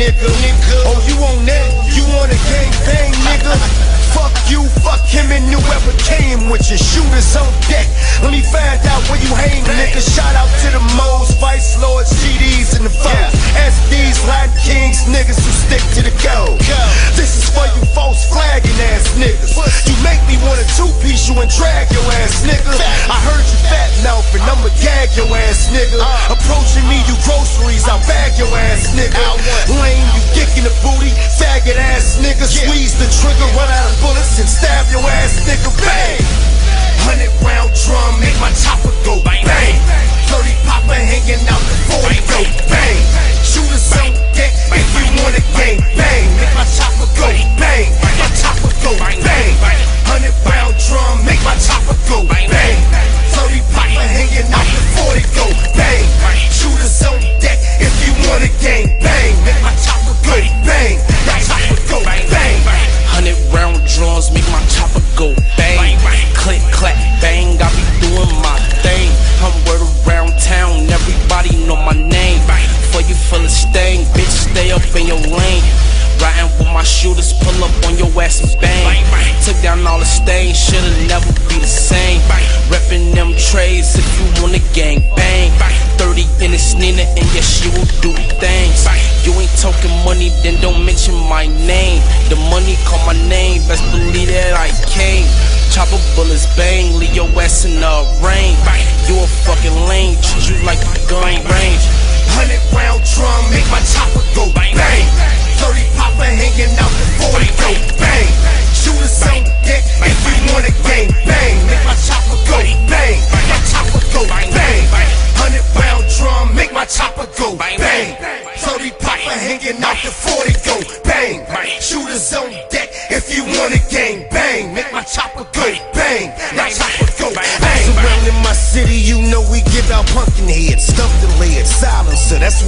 nigga. nigga. Oh, you on that? You want a gang bang, nigga? Fuck you, fuck him and whoever came with you. Shooters on deck. Let me find out where you hang, nigga. Shout out to the Moes, Vice Lords, GDs, and the foes. SDs, Latin Kings, niggas who stick to the code. This is for you false flagging ass niggas. You make me want a two piece you and drag your ass, nigga. I heard you fat mouth and I'ma gag your ass, nigga. Nigga. Squeeze the trigger, run out of bullets and stab your ass, nigga. Bang! You feel stain, bitch, stay up in your lane. Riding with my shooters, pull up on your ass and bang. Took down all the stains, should've never be the same. Reppin' them trays if you wanna gang bang. 30 in this Nina, and yes, she will do things. You ain't talking money, then don't mention my name. The money call my name, best believe that I came. Chopper bullets bang, leave your ass in the rain. You a fucking lame, treat you like a gun. chopper go bang. 30 popper hanging out the 40 go bang. Shooters on deck if you wanna gang bang. Make my chopper go bang. My chopper go bang. Surrounding my city, you know we give out pumpkin heads, stuff the lead, silencer. That's